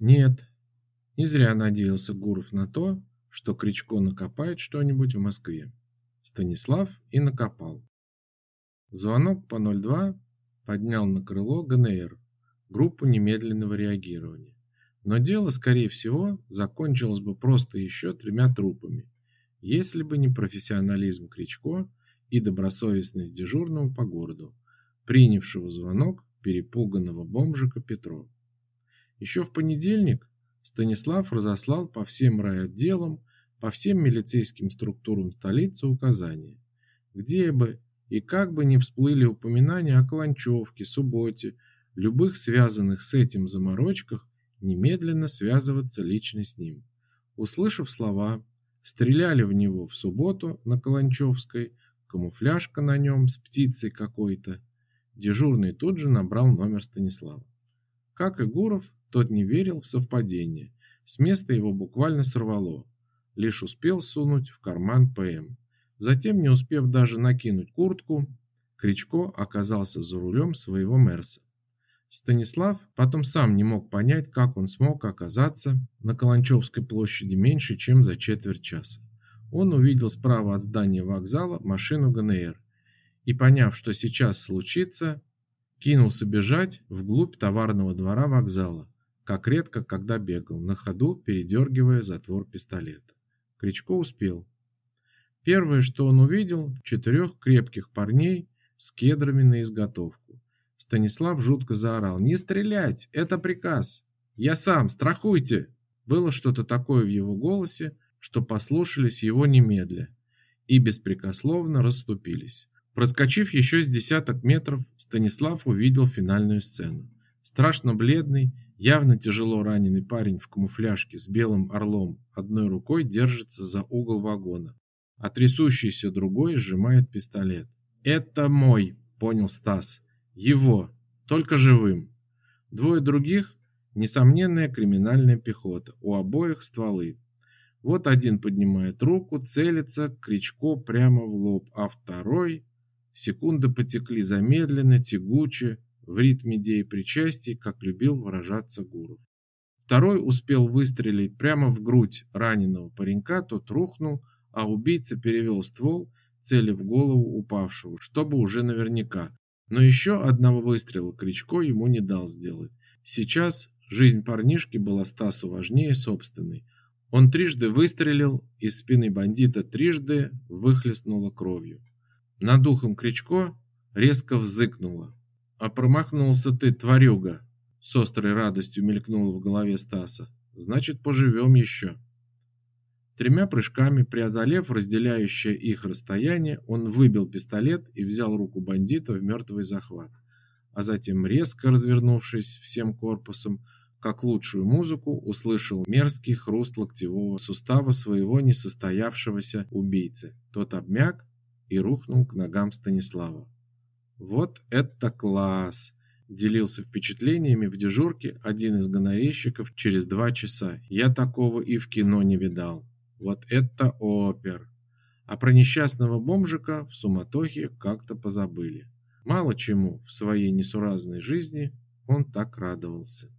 Нет, не зря надеялся Гуров на то, что Кричко накопает что-нибудь в Москве. Станислав и накопал. Звонок по 02 поднял на крыло ГНР, группу немедленного реагирования. Но дело, скорее всего, закончилось бы просто еще тремя трупами, если бы не профессионализм Кричко и добросовестность дежурного по городу, принявшего звонок перепуганного бомжика Петро. Еще в понедельник Станислав разослал по всем райотделам, по всем милицейским структурам столицы указания, где бы и как бы ни всплыли упоминания о Каланчевке, Субботе, любых связанных с этим заморочках, немедленно связываться лично с ним. Услышав слова, стреляли в него в субботу на Каланчевской, камуфляжка на нем с птицей какой-то. Дежурный тут же набрал номер Станислава. Как и Гуров, тот не верил в совпадение. С места его буквально сорвало. Лишь успел сунуть в карман ПМ. Затем, не успев даже накинуть куртку, Кричко оказался за рулем своего Мерса. Станислав потом сам не мог понять, как он смог оказаться на Каланчевской площади меньше, чем за четверть часа. Он увидел справа от здания вокзала машину ГНР и, поняв, что сейчас случится, кинулся бежать вглубь товарного двора вокзала, как редко когда бегал, на ходу передергивая затвор пистолета. Кричко успел. Первое, что он увидел, четырех крепких парней с кедрами на изготовку. Станислав жутко заорал: "Не стрелять, это приказ. Я сам, страхуйте". Было что-то такое в его голосе, что послушались его немедля и беспрекословно расступились. Проскочив еще с десяток метров, Станислав увидел финальную сцену. Страшно бледный, явно тяжело раненый парень в камуфляжке с белым орлом одной рукой держится за угол вагона, а трясущийся другой сжимает пистолет. «Это мой», — понял Стас. «Его, только живым». Двое других — несомненная криминальная пехота, у обоих стволы. Вот один поднимает руку, целится Кричко прямо в лоб, а второй... Секунды потекли замедленно, тягуче, в ритме деепричастий, как любил выражаться Гуров. Второй успел выстрелить прямо в грудь раненого паренька, тот рухнул, а убийца перевел ствол, целя в голову упавшего, чтобы уже наверняка. Но еще одного выстрела Кричко ему не дал сделать. Сейчас жизнь парнишки была Стасу важнее собственной. Он трижды выстрелил, из спины бандита трижды выхлестнуло кровью. Над ухом Кричко резко взыкнуло. А промахнулся ты, тварюга, с острой радостью мелькнуло в голове Стаса. Значит, поживем еще. Тремя прыжками, преодолев разделяющее их расстояние, он выбил пистолет и взял руку бандита в мертвый захват. А затем, резко развернувшись всем корпусом, как лучшую музыку, услышал мерзкий хруст локтевого сустава своего несостоявшегося убийцы. Тот обмяк и рухнул к ногам Станислава. Вот это класс! Делился впечатлениями в дежурке один из гонорейщиков через два часа. Я такого и в кино не видал. Вот это опер! А про несчастного бомжика в суматохе как-то позабыли. Мало чему в своей несуразной жизни он так радовался.